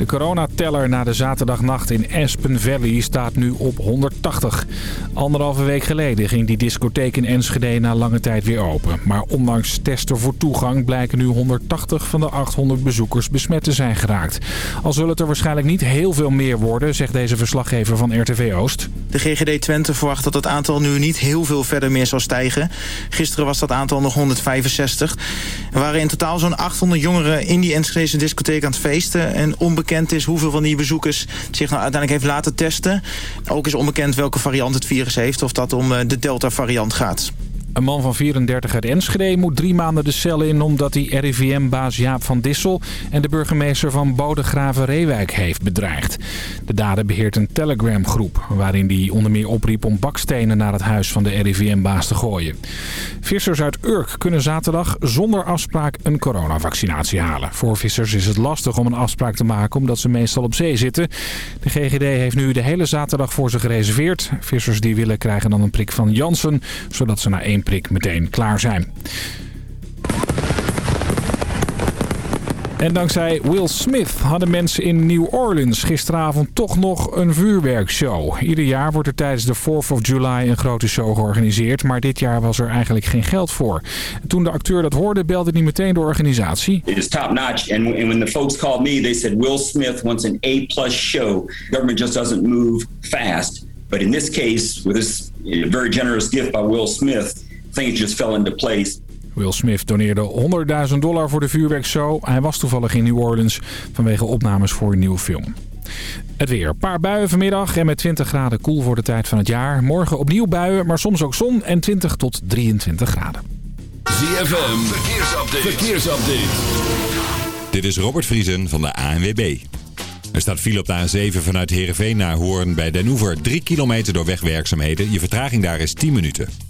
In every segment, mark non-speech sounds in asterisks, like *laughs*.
De coronateller na de zaterdagnacht in Aspen Valley staat nu op 180. Anderhalve week geleden ging die discotheek in Enschede na lange tijd weer open. Maar ondanks testen voor toegang blijken nu 180 van de 800 bezoekers besmet te zijn geraakt. Al zullen het er waarschijnlijk niet heel veel meer worden, zegt deze verslaggever van RTV Oost. De GGD Twente verwacht dat het aantal nu niet heel veel verder meer zal stijgen. Gisteren was dat aantal nog 165. Er waren in totaal zo'n 800 jongeren in die Enschedese discotheek aan het feesten. En onbekend is hoeveel van die bezoekers zich nou uiteindelijk heeft laten testen. Ook is onbekend welke variant het virus heeft. Of dat om eh, de Delta-variant gaat. Een man van 34 uit Enschede moet drie maanden de cel in... omdat hij RIVM-baas Jaap van Dissel en de burgemeester van Bodegraven-Reewijk heeft bedreigd. De dader beheert een Telegram-groep... waarin hij onder meer opriep om bakstenen naar het huis van de RIVM-baas te gooien. Vissers uit Urk kunnen zaterdag zonder afspraak een coronavaccinatie halen. Voor vissers is het lastig om een afspraak te maken omdat ze meestal op zee zitten. De GGD heeft nu de hele zaterdag voor ze gereserveerd. Vissers die willen krijgen dan een prik van Janssen... zodat ze na één prik meteen klaar zijn. En dankzij Will Smith hadden mensen in New Orleans gisteravond toch nog een vuurwerkshow. Ieder jaar wordt er tijdens de 4th of July een grote show georganiseerd, maar dit jaar was er eigenlijk geen geld voor. Toen de acteur dat hoorde, belde hij meteen de organisatie. It is top notch and when the folks called me, they said Will Smith wants an A-plus show. Government just doesn't move fast. But in this case, with this very generous gift by Will Smith, things just fell into place. Will Smith doneerde 100.000 dollar voor de vuurwerkshow. Hij was toevallig in New Orleans vanwege opnames voor een nieuwe film. Het weer. Een paar buien vanmiddag en met 20 graden koel voor de tijd van het jaar. Morgen opnieuw buien, maar soms ook zon en 20 tot 23 graden. ZFM, verkeersupdate. verkeersupdate. Dit is Robert Vriesen van de ANWB. Er staat file op de A7 vanuit Heerenveen naar Hoorn bij Den Oever. 3 kilometer door wegwerkzaamheden. Je vertraging daar is 10 minuten.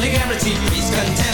Legality, peace, content.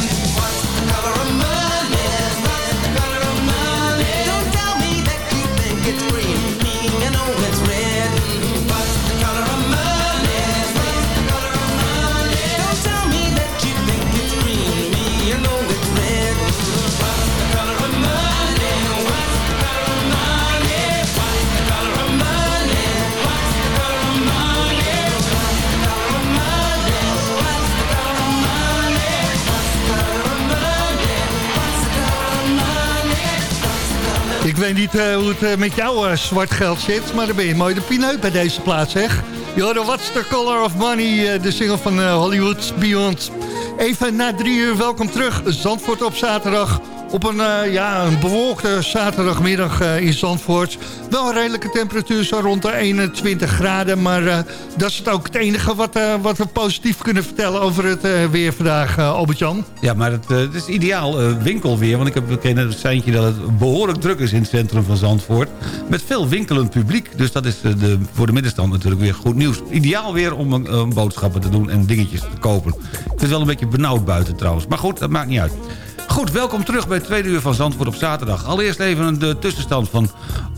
Niet eh, hoe het eh, met jouw eh, zwart geld zit, maar dan ben je mooi de pineut bij deze plaats, zeg. Jorden, What's the Color of Money, de single van Hollywood Beyond. Even na drie uur, welkom terug. Zandvoort op zaterdag. Op een, eh, ja, een bewolkte zaterdagmiddag eh, in Zandvoort. Wel een redelijke temperatuur, zo rond de 21 graden. Maar eh, dat is het ook het enige wat, wat we positief kunnen vertellen over het weer vandaag, Albert-Jan. Ja, maar het, het is ideaal winkelweer. Want ik heb bekend het seintje dat het behoorlijk druk is in het centrum van Zandvoort. Met veel winkelend publiek. Dus dat is de, voor de middenstand natuurlijk weer goed nieuws. Ideaal weer om een, een boodschappen te doen en dingetjes te kopen. Het wel een beetje benauwd buiten trouwens. Maar goed, dat maakt niet uit. Goed, welkom terug bij het tweede uur van Zandvoort op zaterdag. Allereerst even de tussenstand van eh,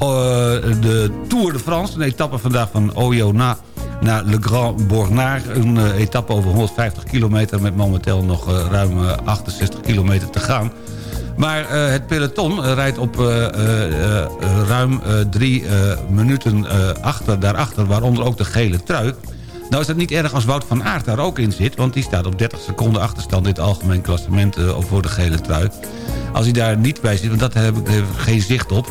de Tour de France. Een etappe vandaag van Oyo na naar Le Grand Bornard. Een eh, etappe over 150 kilometer met momenteel nog eh, ruim eh, 68 kilometer te gaan. Maar eh, het peloton eh, rijdt op eh, eh, eh, ruim eh, drie eh, minuten eh, achter, daarachter, waaronder ook de gele trui. Nou is het niet erg als Wout van Aert daar ook in zit... want die staat op 30 seconden achterstand in het algemeen klassement eh, voor de gele trui. Als hij daar niet bij zit, want dat heb ik geen zicht op...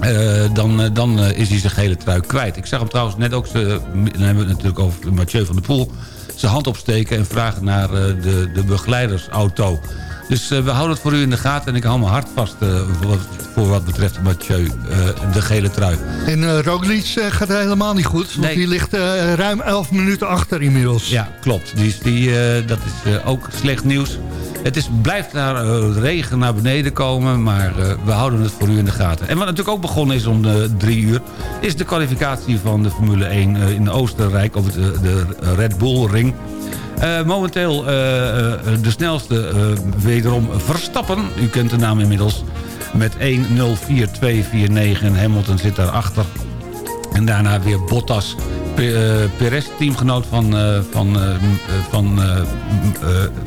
Eh, dan, eh, dan is hij zijn gele trui kwijt. Ik zag hem trouwens net ook, dan hebben we het natuurlijk over Mathieu van der Poel... zijn hand opsteken en vragen naar de, de begeleidersauto. Dus eh, we houden het voor u in de gaten en ik hou mijn hart vast eh, voor, wat, voor wat betreft Mathieu, eh, de gele trui. En eh Roglic gaat helemaal niet goed, want Nee. die ligt ruim 11 minuten achter inmiddels. Ja, klopt. Die, die, dat is ook slecht nieuws. Het is, blijft naar regen naar beneden komen, maar we houden het voor u in de gaten. En wat natuurlijk ook begonnen is om de drie uur... is de kwalificatie van de Formule 1 eh, in Oostenrijk op de Red Bull Ring. Eh, momenteel eh, eh, de snelste wederom Verstappen. U kent de naam inmiddels. Met 1.04.249 en Hamilton zit daarachter. En daarna weer Bottas. Pe- Perez, teamgenoot van, van, van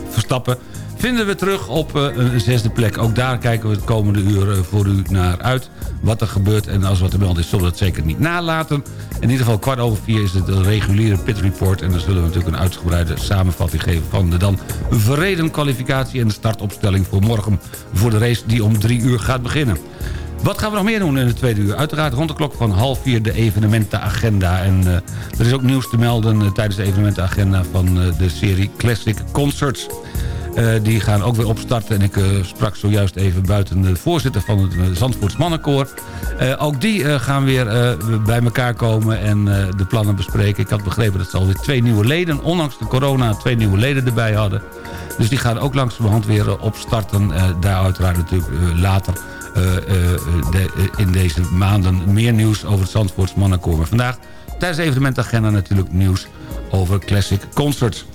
Verstappen... vinden we terug op eh, een zesde plek. Ook daar kijken we het komende uur eh, voor u naar uit. Wat er gebeurt en als wat er meldt is, zullen we het zeker niet nalaten. In ieder geval kwart over vier is het de reguliere pit report... en dan zullen we natuurlijk een uitgebreide samenvatting geven... van de dan verreden kwalificatie en de startopstelling voor morgen... voor de race die om drie uur gaat beginnen. Wat gaan we nog meer doen in de tweede uur? Uiteraard rond de klok van half vier de evenementenagenda. En eh, er is ook nieuws te melden tijdens de evenementenagenda van de serie Classic Concerts. Eh, die gaan ook weer opstarten. En ik eh, sprak zojuist even buiten de voorzitter van het eh, Zandvoorts Mannenkoor. Ook die gaan weer bij elkaar komen en de plannen bespreken. Ik had begrepen dat ze alweer twee nieuwe leden, ondanks de corona, twee nieuwe leden erbij hadden. Dus die gaan ook langzamerhand weer opstarten. Daar uiteraard natuurlijk later in deze maanden meer nieuws over het Zandvoorts Mannenkoor. Maar vandaag tijdens de evenementagenda natuurlijk nieuws over Classic Concerts.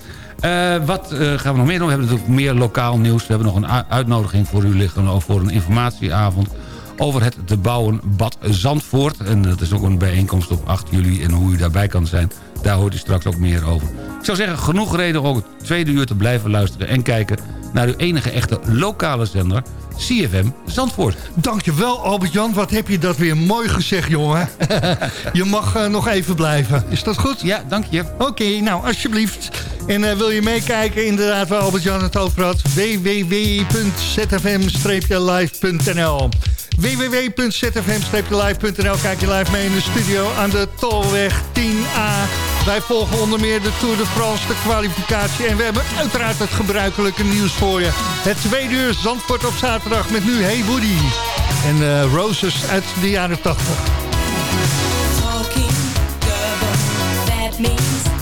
Eh, wat eh, gaan we nog meer doen? We hebben natuurlijk meer lokaal nieuws. We hebben nog een uitnodiging voor u liggen voor een informatieavond over het te bouwen Bad Zandvoort. En dat is ook een bijeenkomst op 8 juli. En hoe u daarbij kan zijn, daar hoort u straks ook meer over. Ik zou zeggen, genoeg reden om ook het tweede uur te blijven luisteren... en kijken naar uw enige echte lokale zender, CFM Zandvoort. Dankjewel Albert-Jan, wat heb je dat weer mooi gezegd jongen. *laughs* je mag eh, nog even blijven, is dat goed? Ja, dank je. Oké, nou alsjeblieft. En eh, wil je meekijken, inderdaad waar Albert-Jan het over had, www.zfm-live.nl www.zfm-live.nl Kijk je live mee in de studio aan de Tolweg 10A. Wij volgen onder meer de Tour de France, de kwalificatie. En we hebben uiteraard het gebruikelijke nieuws voor je. Het tweede uur Zandvoort op zaterdag met nu Hey Woody. En eh, Roses uit de jaren 80. Talking double, that means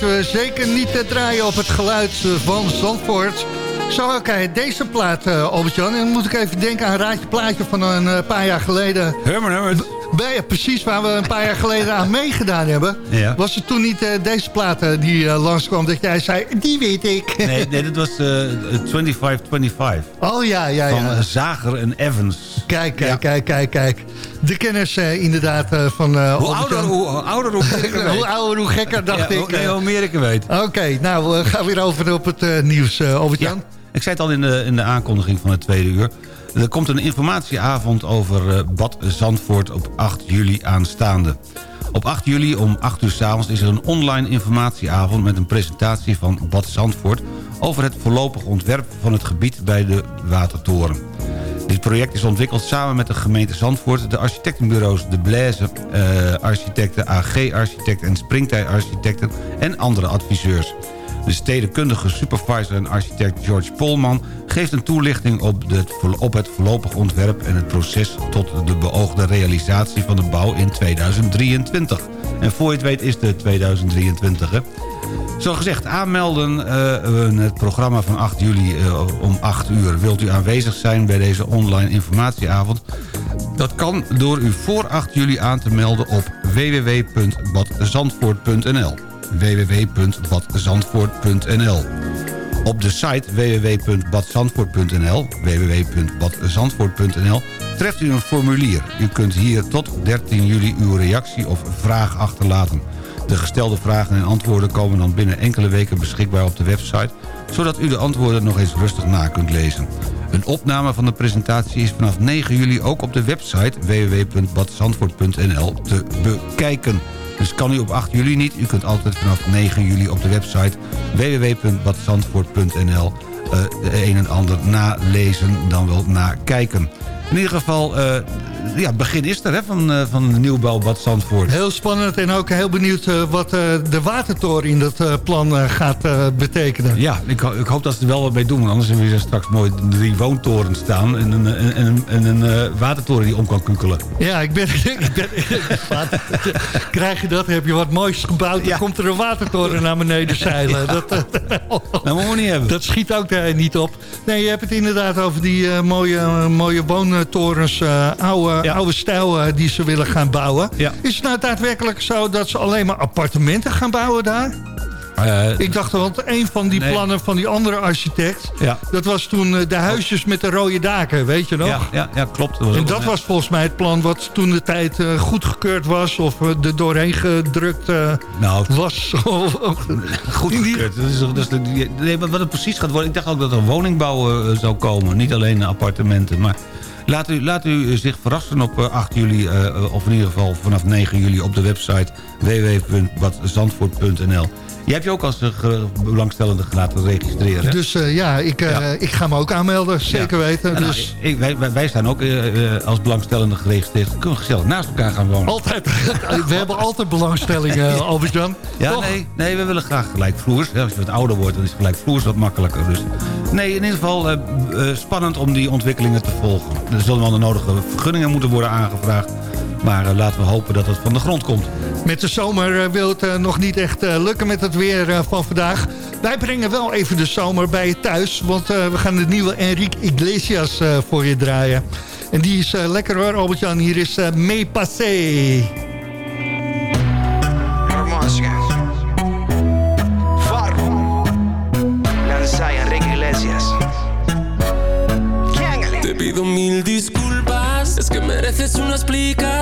muziek vergeten we zeker niet te draaien op het geluid eh, van Zandvoort. Zo eh, deze plaat, eh, Albert-Jan. En dan moet ik even denken aan een raadje plaatje van een eh, paar jaar geleden. Herman Herman. Bij, precies waar we een paar jaar geleden aan meegedaan hebben. Ja. Was het toen niet deze plaat die eh, langskwam dat jij zei, die weet ik. Nee, nee, dat was eh 2525 Oh ja, ja, van ja. eh, Zager en Evans. Kijk, kijk, Ja. kijk, kijk, kijk. De kennis eh, inderdaad eh, van eh Hoe ouder, hoe ouder, hoe meer ik er hoe ouder, hoe gekker, *laughs* dacht Ja, ik. nee, hoe meer ik er weet. Oké, nou, we gaan weer over op het nieuws, Albert-Jan. Ja, ik zei het al in de, in de aankondiging van het tweede uur. Er komt een informatieavond over Bad Zandvoort op 8 juli aanstaande. Op 8 juli om 8 uur s'avonds is er een online informatieavond... met een presentatie van Bad Zandvoort... over het voorlopig ontwerp van het gebied bij de Watertoren. Dit project is ontwikkeld samen met de gemeente Zandvoort... de architectenbureaus De Blaise eh, Architecten, AG Architecten en Springtij Architecten... en andere adviseurs. De stedenkundige supervisor en architect George Polman... geeft een toelichting op, de, op het voorlopig ontwerp... en het proces tot de beoogde realisatie van de bouw in 2023. En voor je het weet is het 2023, hè? Zo gezegd, aanmelden eh, het programma van 8 juli eh, om 8 uur. Wilt u aanwezig zijn bij deze online informatieavond? Dat kan door u voor 8 juli aan te melden op www.badzandvoort.nl www.badzandvoort.nl Op de site www.badzandvoort.nl www.badzandvoort.nl treft u een formulier. U kunt hier tot 13 juli uw reactie of vraag achterlaten. De gestelde vragen en antwoorden komen dan binnen enkele weken beschikbaar op de website... zodat u de antwoorden nog eens rustig na kunt lezen. Een opname van de presentatie is vanaf 9 juli ook op de website www.badzandvoort.nl te bekijken. Dus kan u op 8 juli niet, u kunt altijd vanaf 9 juli op de website www.badzandvoort.nl eh, een en ander nalezen, dan wel nakijken. In ieder geval, eh, ja, het begin is er hè, van, eh, van de nieuwbouw Bad Zandvoort. Heel spannend en ook heel benieuwd eh, wat eh, de watertoren in dat plan gaat betekenen. Ja, ik, ho- ik hoop dat ze er wel wat mee doen. Want anders hebben we straks mooi drie woontorens staan... en een, en, en, en een eh, watertoren die om kan kunkelen. Ja, ik ben... *laughs* ik ben *laughs* krijg je dat, heb je wat moois gebouwd... dan komt er een watertoren naar beneden zeilen. Dat, *laughs* Dat moeten we niet hebben. dat schiet ook eh, niet op. Nee, je hebt het inderdaad over die mooie, mooie woontorens... eh, oude, Ja. oude stijl eh, die ze willen gaan bouwen. Ja. Is het nou daadwerkelijk zo dat ze alleen maar appartementen gaan bouwen daar? Eh, Ik dacht, want een van die Nee. plannen van die andere architect... ja. dat was toen eh, de huisjes met de rode daken, weet je nog? Ja, ja, ja, klopt. Dat En dat een- was volgens mij het plan wat toen de tijd eh, goedgekeurd was... of eh, er doorheen gedrukt Nou, was. *laughs* goed gekeurd. Dat is, dat is de- nee, maar wat het precies gaat worden... Ik dacht ook dat er woningbouw zou komen. Niet alleen appartementen. Maar laat u, laat u zich verrassen op eh, 8 juli... eh, of in ieder geval vanaf 9 juli op de website www.badzandvoort.nl. Jij hebt je ook als eh, belangstellende laten registreren. hè? Dus eh, ja, ik, eh, Ja. ik ga me ook aanmelden, zeker Ja. weten. Nou, dus ik, wij, wij, staan ook als belangstellende geregistreerd. Kunnen we gezellig naast elkaar gaan wonen. altijd, *laughs* we hebben altijd belangstelling, *laughs* Albert-Jan. Ja, Toch? nee, nee, we willen graag gelijkvloers. Als je wat ouder wordt, dan is gelijkvloers wat makkelijker. Dus. Nee, in ieder geval spannend om die ontwikkelingen te volgen. Er zullen wel de nodige vergunningen moeten worden aangevraagd. Maar eh, laten we hopen dat het van de grond komt. Met de zomer eh, wil het eh, nog niet echt lukken met het weer van vandaag. Wij brengen wel even de zomer bij je thuis. Want we gaan de nieuwe Enrique Iglesias voor je draaien. En die is lekker hoor, Albert-Jan. Hier is Me Passé. Te pido mil disculpas, es que mereces una explicación.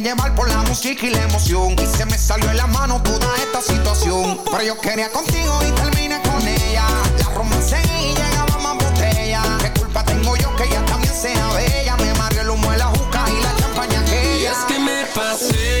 llevar por la música y la emoción. Y se me salió en la mano toda esta situación. Pero yo quería contigo y terminé con ella. La romancé y llegaba más botella. ¿Qué culpa tengo yo que ella también sea bella? Me mareó el humo de la juca y la champaña Y aquella. es que me pasé,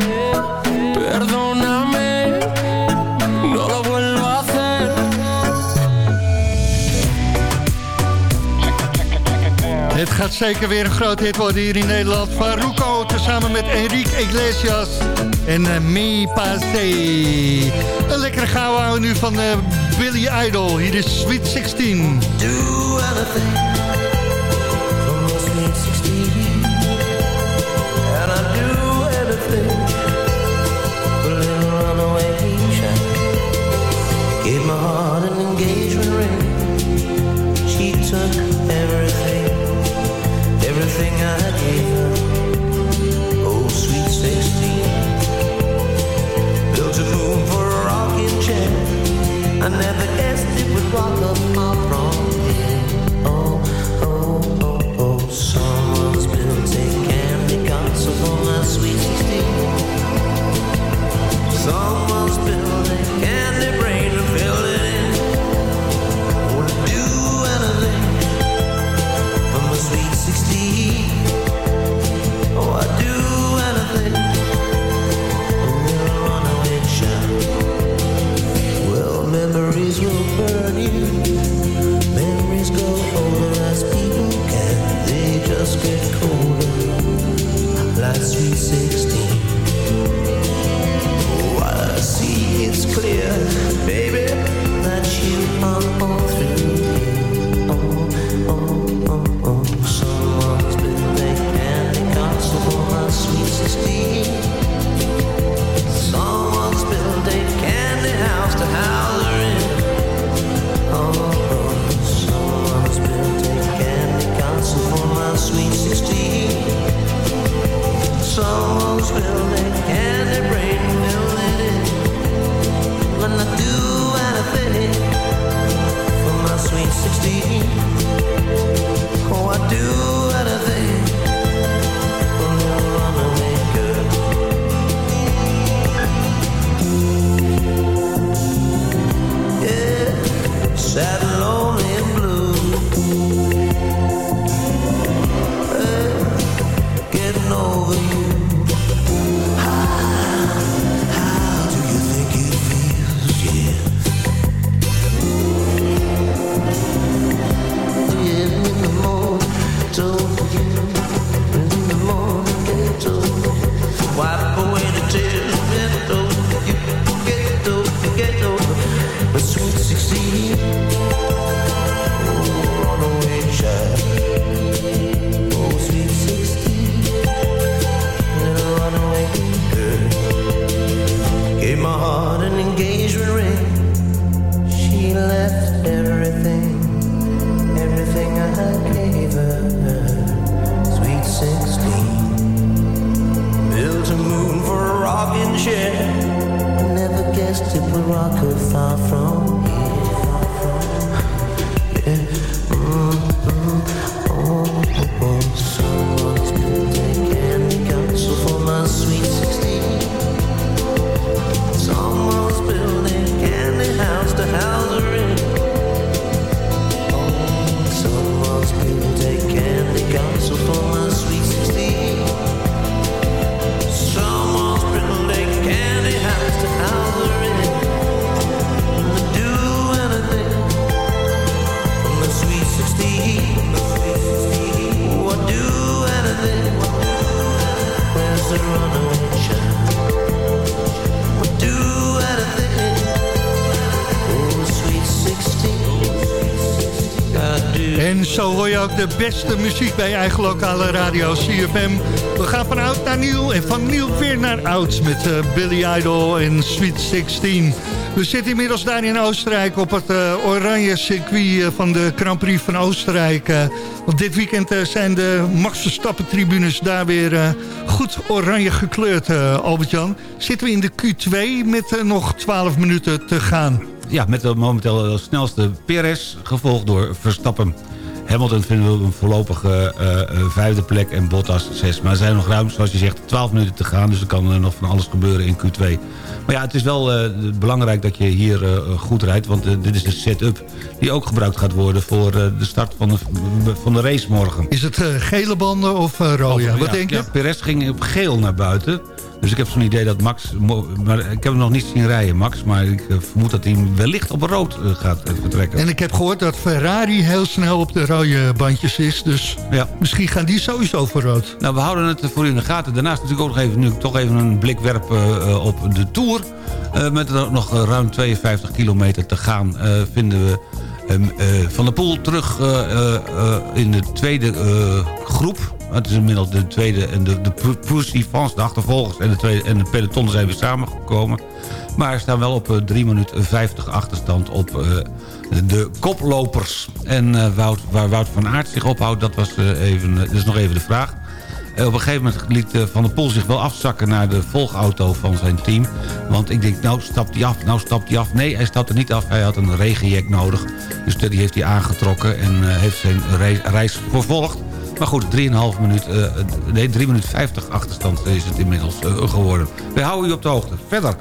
Zeker weer een groot hit worden hier in Nederland. Faruko tezamen met Enrique Iglesias en uh, Passé. Een lekkere gouden nu van uh, Billy Idol. Hier is Sweet 16. Do anything sweet de beste muziek bij eigen lokale radio CFM. We gaan van oud naar nieuw en van nieuw weer naar oud met eh, Billy Idol en Sweet 16. We zitten inmiddels daar in Oostenrijk op het eh, oranje circuit eh, van de Grand Prix van Oostenrijk. eh, want dit weekend zijn de Max Verstappen tribunes daar weer goed oranje gekleurd, Albert-Jan. Zitten we in de Q2 met nog 12 minuten te gaan. Ja, met de momenteel snelste Perez, gevolgd door Verstappen. Hamilton vinden we een voorlopige eh, eh, vijfde plek en Bottas zes. Maar er zijn nog ruim, zoals je zegt, 12 minuten te gaan. Dus er kan eh, nog van alles gebeuren in Q2. Maar ja, het is wel belangrijk dat je hier goed rijdt. Want dit is de setup die ook gebruikt gaat worden... voor de start van de, van de race morgen. Is het gele banden of rode? Wat ja, denk je? ja, Perez ging op geel naar buiten. Dus ik heb zo'n idee dat Max... Maar ik heb hem nog niet zien rijden, Max. Maar ik eh, vermoed dat hij wellicht op rood eh, gaat eh, vertrekken. En ik heb gehoord dat Ferrari heel snel op de rode bandjes is. Dus Ja. misschien gaan die sowieso voor rood. Nou, we houden het voor u in de gaten. Daarnaast natuurlijk ook nog even, nu toch even een blik werpen op de Tour. Met nog ruim 52 kilometer te gaan vinden we Van der Poel terug eh, eh, eh, in de tweede eh, groep. Het is inmiddels de tweede en de, de de achtervolgers en de, tweede, en de peloton zijn weer samengekomen. Maar staan wel op eh, 3 minuten 50 achterstand op eh, de koplopers. En eh, Wout, waar Wout van Aert zich ophoudt, dat, was, eh, even, eh, dat is nog even de vraag. Eh, op een gegeven moment liet eh, Van der Poel zich wel afzakken naar de volgauto van zijn team. Want ik denk, nou stapt hij af, nou stapt hij af. Nee, hij stapte niet af, hij had een regenjack nodig. Dus die heeft hij aangetrokken en eh, heeft zijn re- reis vervolgd. Maar goed, 3,5 minuut, eh, nee, 3 minuten 50 achterstand is het inmiddels geworden. Wij houden u op de hoogte. Verder,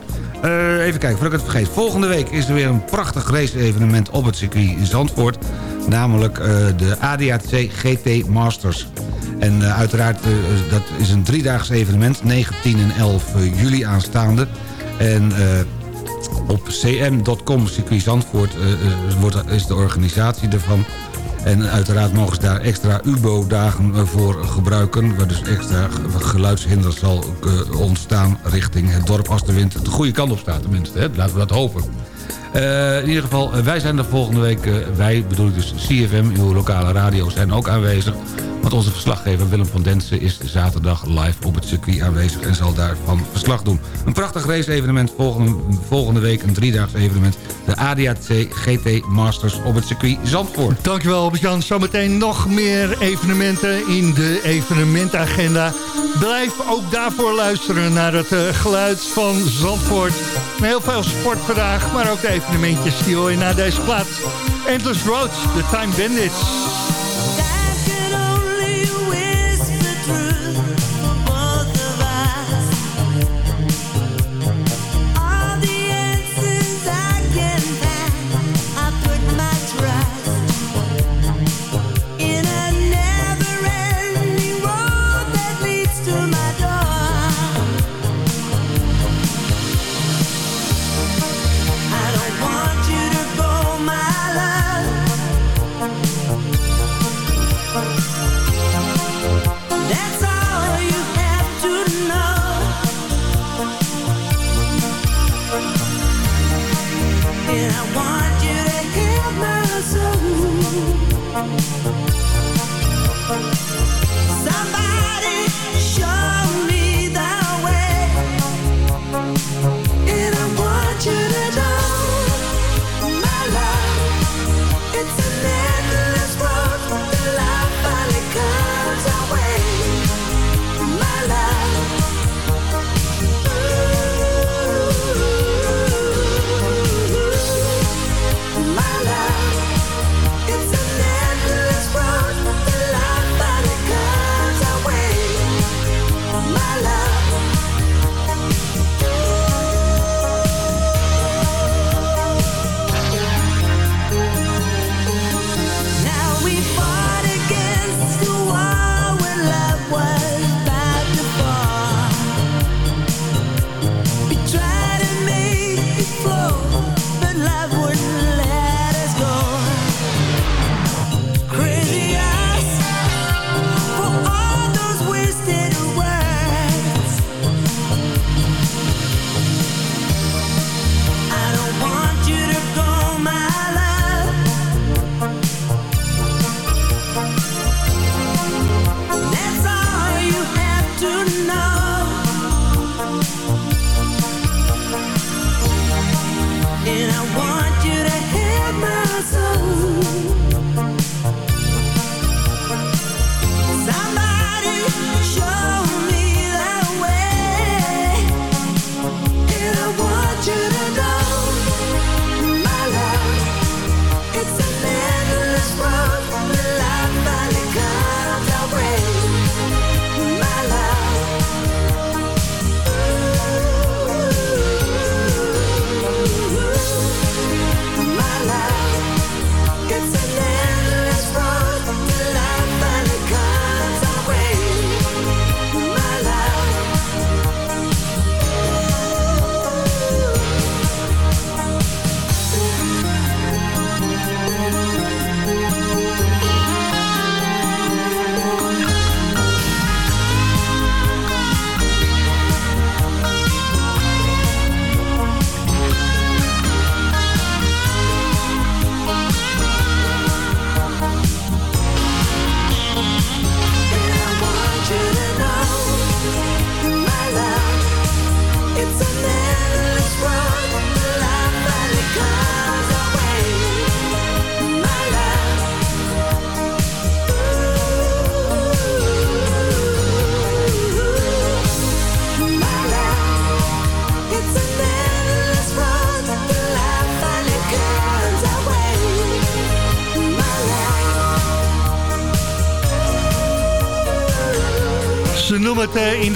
even kijken, voordat ik het vergeet. Volgende week is er weer een prachtig race-evenement op het circuit in Zandvoort. Namelijk eh, de ADAC GT Masters. En eh, uiteraard, eh, dat is een driedaags evenement, 19 en 11 eh, juli aanstaande. En op cm.com circuit Zandvoort wordt, is de organisatie ervan. En uiteraard mogen ze daar extra UBO-dagen voor gebruiken... waar dus extra geluidshinder zal ontstaan richting het dorp... als de wind de goede kant op staat tenminste. Hè? Laten we dat hopen. Eh, in ieder geval, eh, wij zijn er volgende week... eh, wij bedoel ik dus CFM, uw lokale radio, zijn ook aanwezig. Onze verslaggever Willem van Densen is zaterdag live op het circuit aanwezig... en zal daarvan verslag doen. Een prachtig race-evenement volgende, volgende week, een driedaags evenement... de ADAC GT Masters op het circuit Zandvoort. Dankjewel Albert-Jan. Zometeen nog meer evenementen in de evenementagenda. Blijf ook daarvoor luisteren naar het eh, geluid van Zandvoort. Heel veel sport vandaag, maar ook de evenementjes die hoor je naar deze plaats. Endless Roads, The Time Bandits.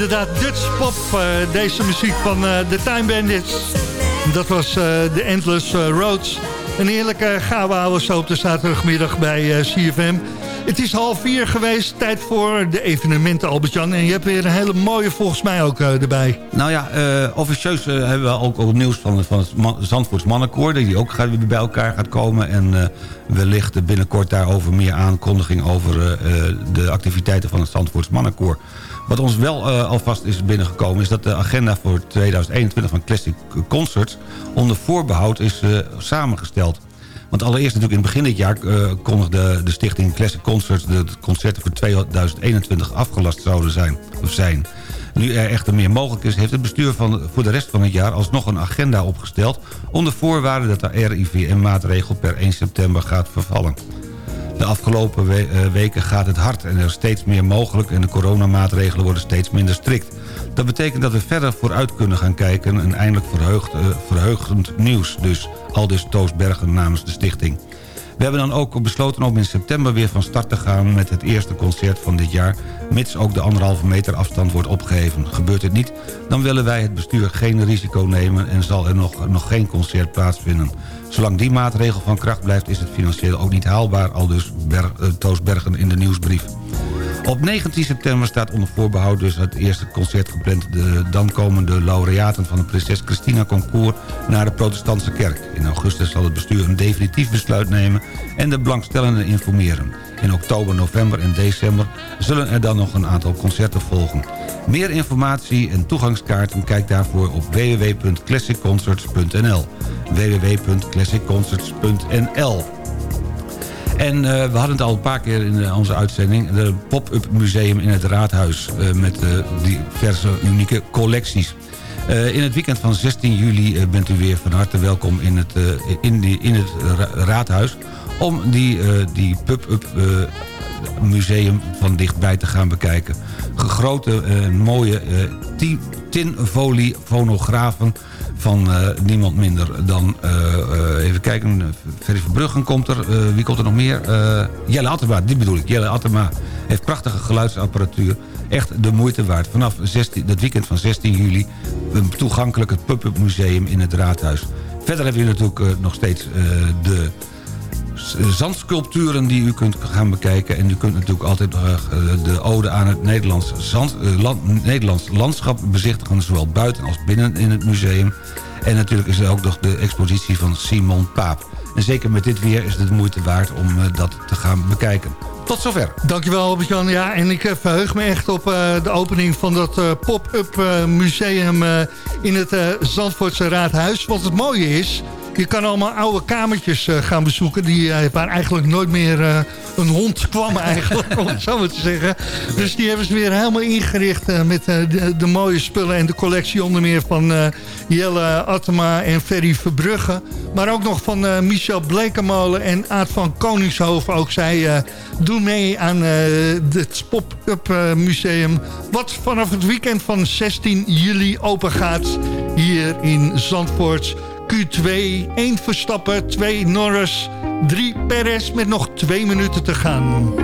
Inderdaad Dutch pop, eh, deze muziek van eh The Time Bandits. Dat was The Endless eh, Roads. Een heerlijke gouden oude zo op de zaterdagmiddag bij CFM. Het is half vier geweest, tijd voor de evenementen, Albert-Jan. En je hebt weer een hele mooie volgens mij ook eh, erbij. Nou ja, eh, officieus eh, hebben we ook, ook nieuws van, van het Man- Zandvoorts Mannenkoor... die ook gaat, bij elkaar gaat komen. En wellicht binnenkort daarover meer aankondiging... over de activiteiten van het Zandvoorts Mannenkoor. Wat ons wel alvast is binnengekomen... is dat de agenda voor 2021 van Classic Concerts... onder voorbehoud is samengesteld. Want allereerst natuurlijk in het begin dit jaar eh, kondigde de stichting Classic Concerts... de concerten voor 2021 afgelast zouden zijn. Of zijn. Nu er echter meer mogelijk is, heeft het bestuur van, voor de rest van het jaar... alsnog een agenda opgesteld... onder voorwaarde dat de RIVM-maatregel per 1 september gaat vervallen. De afgelopen eh, weken gaat het hard en er is steeds meer mogelijk... en de coronamaatregelen worden steeds minder strikt. Dat betekent dat we verder vooruit kunnen gaan kijken... en eindelijk eh, verheugend nieuws dus. Aldus Toos Bergen namens de stichting. We hebben dan ook besloten om in september weer van start te gaan... met het eerste concert van dit jaar... mits ook de anderhalve meter afstand wordt opgeheven. Gebeurt dit niet, dan willen wij het bestuur geen risico nemen... en zal er nog, nog geen concert plaatsvinden. Zolang die maatregel van kracht blijft... is het financieel ook niet haalbaar... al dus Ber, eh, in de nieuwsbrief. Op 19 september staat onder voorbehoud dus het eerste concert gepland. De, dan komen de laureaten van de Prinses Christina Concours naar de protestantse kerk. In augustus zal het bestuur een definitief besluit nemen en de belangstellenden informeren. In oktober, november en december zullen er dan een aantal concerten volgen. Meer informatie en toegangskaarten kijk daarvoor op www.classicconcerts.nl www.classicconcerts.nl en eh, we hadden het al een paar keer in eh, onze uitzending... de pop-up museum in het Raadhuis... eh, met eh, diverse unieke collecties. In het weekend van 16 juli bent u weer van harte welkom in het, in in het ra- Raadhuis... om die, die pop-up museum van dichtbij te gaan bekijken. Grote, eh, mooie eh, ti- tinfolie fonografen van eh, niemand minder dan... even kijken, Ferry Verbruggen komt er. wie komt er nog meer? Jelle Attema, die bedoel ik. Jelle Attema heeft prachtige geluidsapparatuur. Echt de moeite waard. Vanaf 16, dat weekend van 16 juli... een toegankelijk het Pub-Up Museum in het Raadhuis. Verder hebben we natuurlijk nog steeds de zandsculpturen die u kunt gaan bekijken. En u kunt natuurlijk altijd eh, de ode aan het Nederlands, zand, eh, land, Nederlands landschap bezichtigen... zowel buiten als binnen in het museum. En natuurlijk is er ook nog de expositie van Simon Paap. En zeker met dit weer is het de moeite waard om eh, dat te gaan bekijken. Tot zover. Dankjewel Albert-Jan. Ja, en ik verheug me echt op de opening van dat pop-up museum in het Zandvoortse Raadhuis. Want het mooie is, je kan allemaal oude kamertjes eh, gaan bezoeken... Die, eh, waar eigenlijk nooit meer eh, een hond kwam eigenlijk, *laughs* om het zo maar te zeggen. Dus die hebben ze weer helemaal ingericht met de, mooie spullen... en de collectie onder meer van Jelle Attema en Ferry Verbrugge. Maar ook nog van Michel Blekemolen en Aad van Koningshoven. Ook zij doen mee aan het Pop-Up Museum... wat vanaf het weekend van 16 juli open gaat hier in Zandvoort... Q2, 1 Verstappen, 2 Norris, 3 Perez met nog 2 minuten te gaan.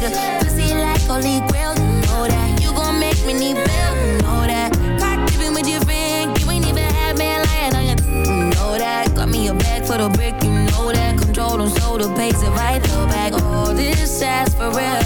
Nigga. Pussy like holy grail, you know that. You gon' make me need bail, you know that. Caught dipping with your friend, you ain't even had man lying on your, you know that. Got me a bag for the brick, you know that. Control on soda, pace if I throw back. All this ass for real.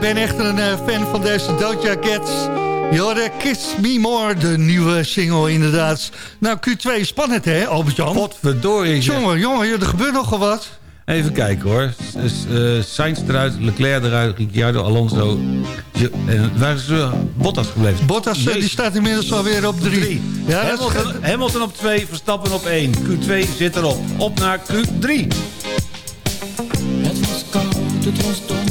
Ben echt een eh, fan van deze Doja Cats. Je hoorde Kiss Me More, de nieuwe single inderdaad. Nou, Q2 spannend hè, Albert-Jan? Potverdorie. Jongen, jongen, er gebeurt nogal wat. Even kijken hoor. Eh, Sainz eruit, Leclerc eruit, Ricciardo, Alonso. Je- En waar is uh, Bottas gebleven? Bottas eh, die staat inmiddels alweer op drie. Ja, dat is Hamilton, Hamilton op 2, Verstappen op 1. Q2 zit erop. Op naar Q3. Het was koud, het was donker.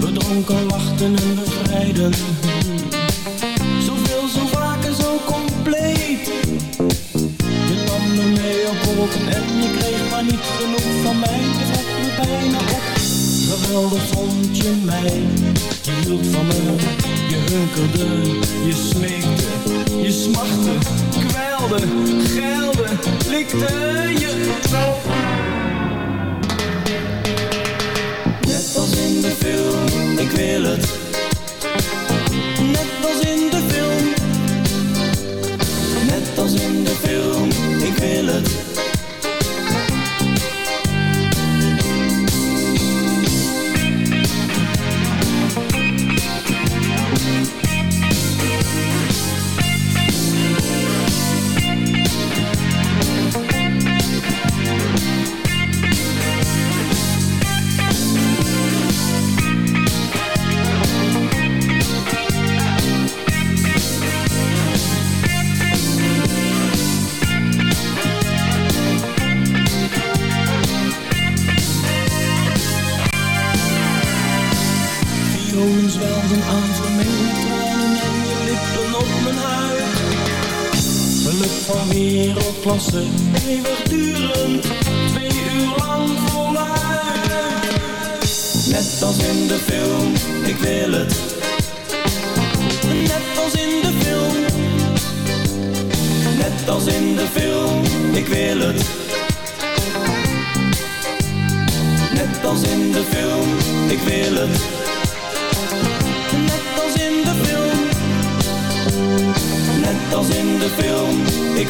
We dronken, lachten en bevrijden. Vond je mij. Je hield van me, je hunkerde, je smeekte, je smachtte, kwelde, geilde, likte je zo. Net als in de film, ik wil het.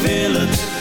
Wil het.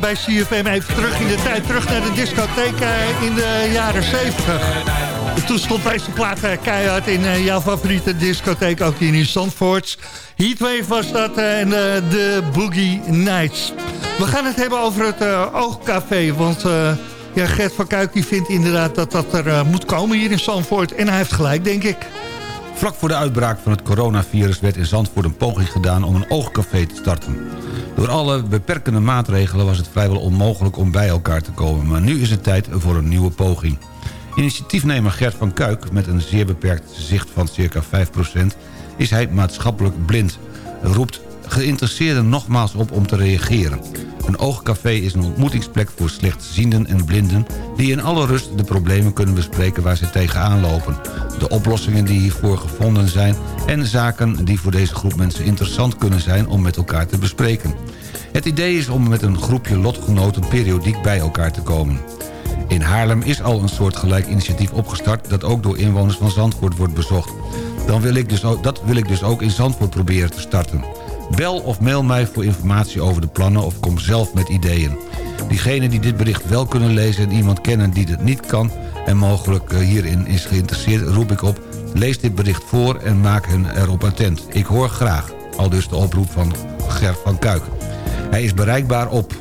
Bij CFM even terug in de tijd. Terug naar de discotheek eh, in de jaren 70. Toen stond deze plaat eh, keihard in eh, jouw favoriete discotheek. Ook hier in Zandvoort. Heatwave was dat en de Boogie Nights. We gaan het hebben over het Oogcafé. Want ja, Gert van Kuik die vindt inderdaad dat dat er moet komen hier in Zandvoort. En hij heeft gelijk, denk ik. Vlak voor de uitbraak van het coronavirus werd in Zandvoort een poging gedaan om een oogcafé te starten. Door alle beperkende maatregelen was het vrijwel onmogelijk om bij elkaar te komen. Maar nu is het tijd voor een nieuwe poging. Initiatiefnemer Gert van Kuik, met een zeer beperkt zicht van circa 5%, is hij maatschappelijk blind. Roept geïnteresseerden nogmaals op om te reageren. Een oogcafé is een ontmoetingsplek voor slechtzienden en blinden... die in alle rust de problemen kunnen bespreken waar ze tegenaan lopen. De oplossingen die hiervoor gevonden zijn... en zaken die voor deze groep mensen interessant kunnen zijn om met elkaar te bespreken. Het idee is om met een groepje lotgenoten periodiek bij elkaar te komen. In Haarlem is al een soortgelijk initiatief opgestart... dat ook door inwoners van Zandvoort wordt bezocht. Dan wil ik dus dat wil ik dus ook in Zandvoort proberen te starten. Bel of mail mij voor informatie over de plannen of kom zelf met ideeën. Diegenen die dit bericht wel kunnen lezen en iemand kennen die dit niet kan... en mogelijk eh, hierin is geïnteresseerd, roep ik op... lees dit bericht voor en maak hen erop attent. Ik hoor graag. Al dus de oproep van Gert van Kuik. Hij is bereikbaar op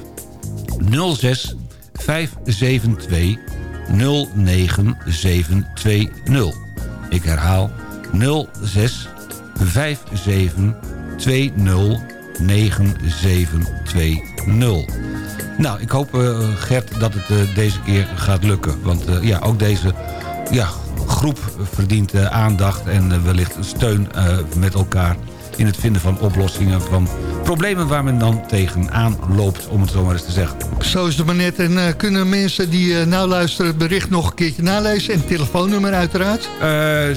06 572 09720. Ik herhaal 06 57 209720. Nou, ik hoop eh, Gert dat het eh, deze keer gaat lukken. Want eh, ja, ook deze ja, groep verdient aandacht en wellicht steun met elkaar... in het vinden van oplossingen van problemen waar men dan tegenaan loopt, om het zo maar eens te zeggen. Zo is het maar net. En eh, kunnen mensen die eh, nou luisteren het bericht nog een keertje nalezen? En het telefoonnummer uiteraard? Eh,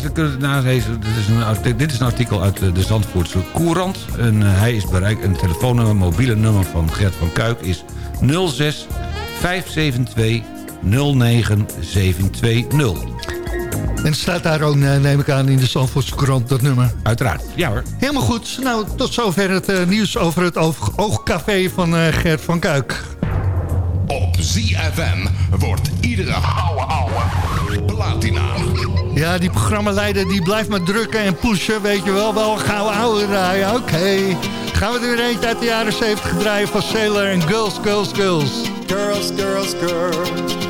ze kunnen het nalezen. Dit is een, artikel, dit is een artikel uit de, Zandvoortse Courant. En hij is bereikt. Een telefoonnummer, mobiele nummer van Gert van Kuik is 06 572 09720. En staat daar ook, eh, neem ik aan, in de Zandvoortse krant, dat nummer. Uiteraard, ja hoor. Helemaal goed. Nou, tot zover het eh, nieuws over het oog- oogcafé van eh, Gert van Kuik. Op ZFM wordt iedere ouwe ouwe platina. Ja, die programmaleider die blijft maar drukken en pushen, weet je wel. Wel gaan we ouder draaien, oké. Gaan we er weer eentje uit de jaren 70 draaien van Sailor en Girls, Girls, Girls. Girls, girls, girls.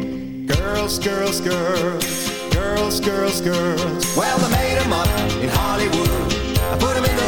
Girls, girls, girls. Girls, girls, girls. Well, I made them up in Hollywood. I put them in the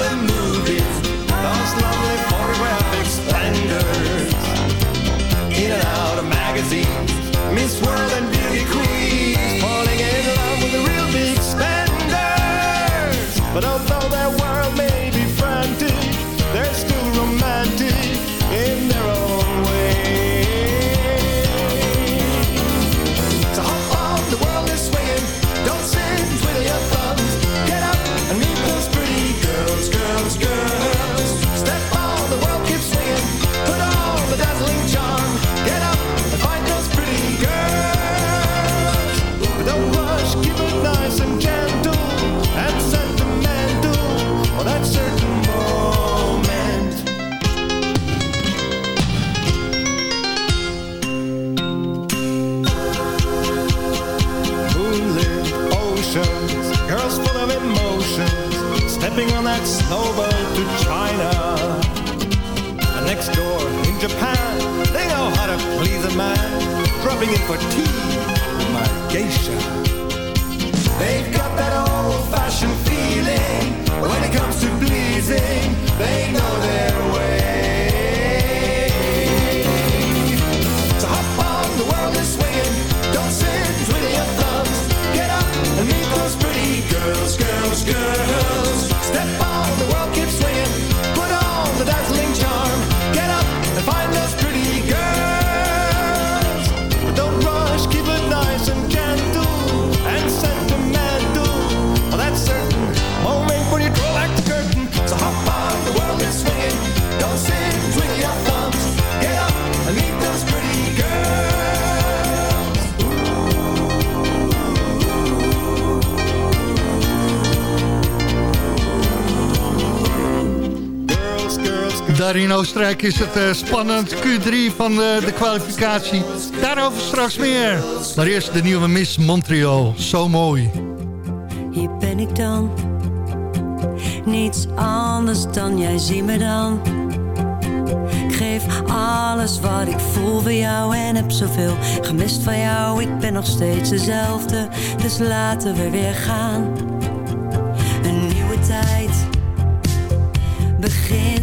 for tea, my geisha. daar in Oostenrijk is het eh, spannend. Q3 van eh, de, kwalificatie. Daarover straks meer. Maar eerst de nieuwe Miss Montreal. Zo mooi. Hier ben ik dan. Niets anders dan jij zie me dan. Ik geef alles wat ik voel voor jou en heb zoveel gemist van jou. Ik ben nog steeds dezelfde, dus laten we weer gaan. Een nieuwe tijd begint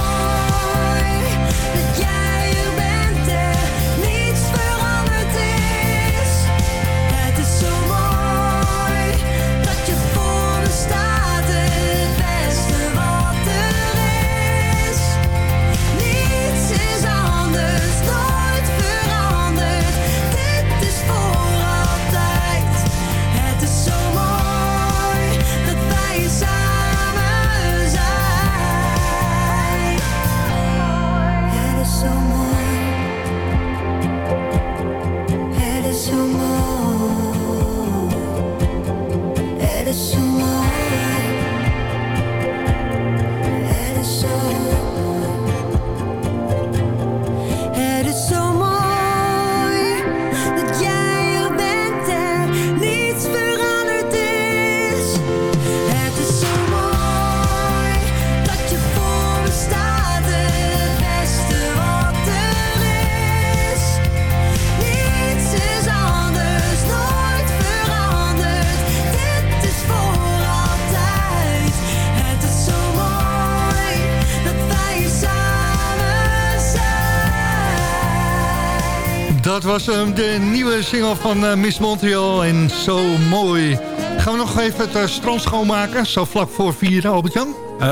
Was hem, de nieuwe single van eh, Miss Montreal en Zo Mooi. Gaan we nog even het uh, strand schoonmaken, zo vlak voor vier, Albert-Jan? Eh,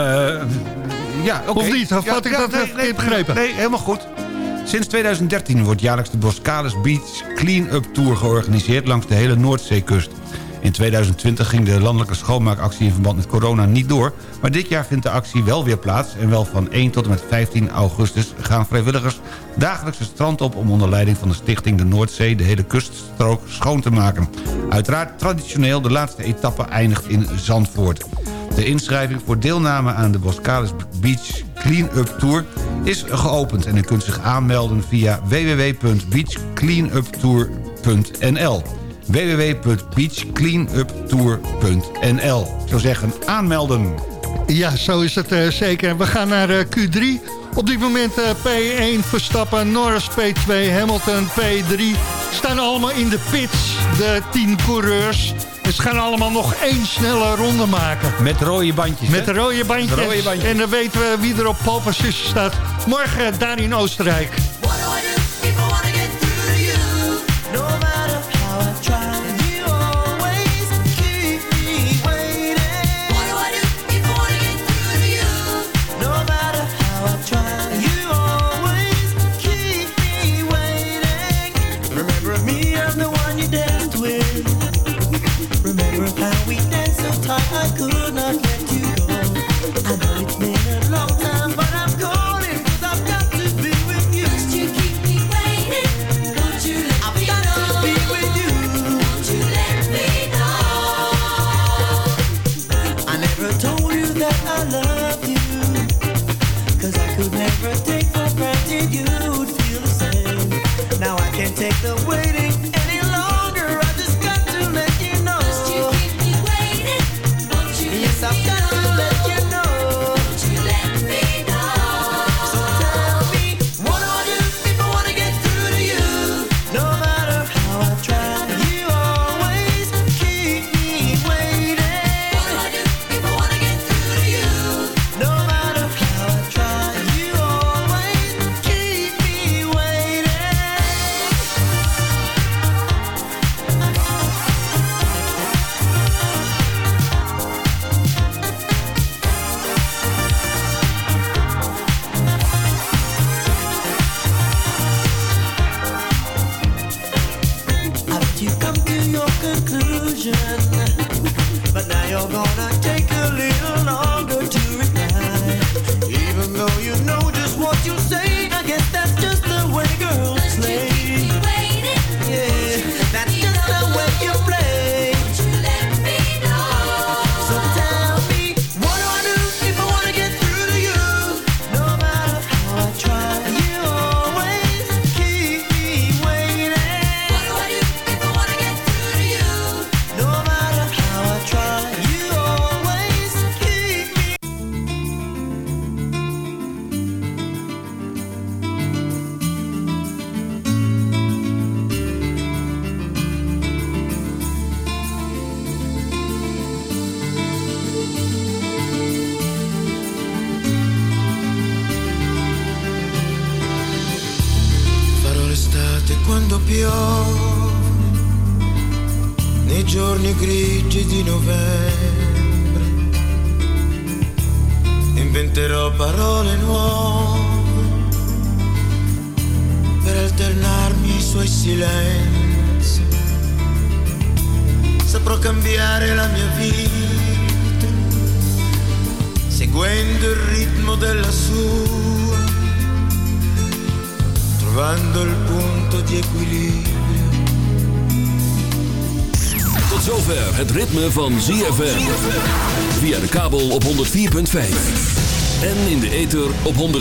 ja, oké. Of niet? Of had ik dat verkeerd begrepen? Nee, helemaal goed. Sinds 2013 wordt jaarlijks de Boskalis Beach Clean-up Tour georganiseerd langs de hele Noordzeekust. In 2020 ging de landelijke schoonmaakactie in verband met corona niet door... maar dit jaar vindt de actie wel weer plaats... en wel van 1 tot en met 15 augustus gaan vrijwilligers dagelijks het strand op... om onder leiding van de stichting de Noordzee de hele kuststrook schoon te maken. Uiteraard traditioneel, de laatste etappe eindigt in Zandvoort. De inschrijving voor deelname aan de Boskalis Beach Clean-up Tour is geopend... en u kunt zich aanmelden via www.beachcleanuptour.nl www.beachcleanuptour.nl Ik zou zeggen, aanmelden. Ja, zo is het uh, zeker. We gaan naar uh, Q3. Op dit moment uh, P1 Verstappen, Norris P2, Hamilton P3. Staan allemaal in de pits, de 10 coureurs. En ze gaan allemaal nog één snelle ronde maken. Met rode bandjes, Met de rode bandjes. Met rode bandjes. En dan weten we wie er op pole staat. Morgen daar in Oostenrijk.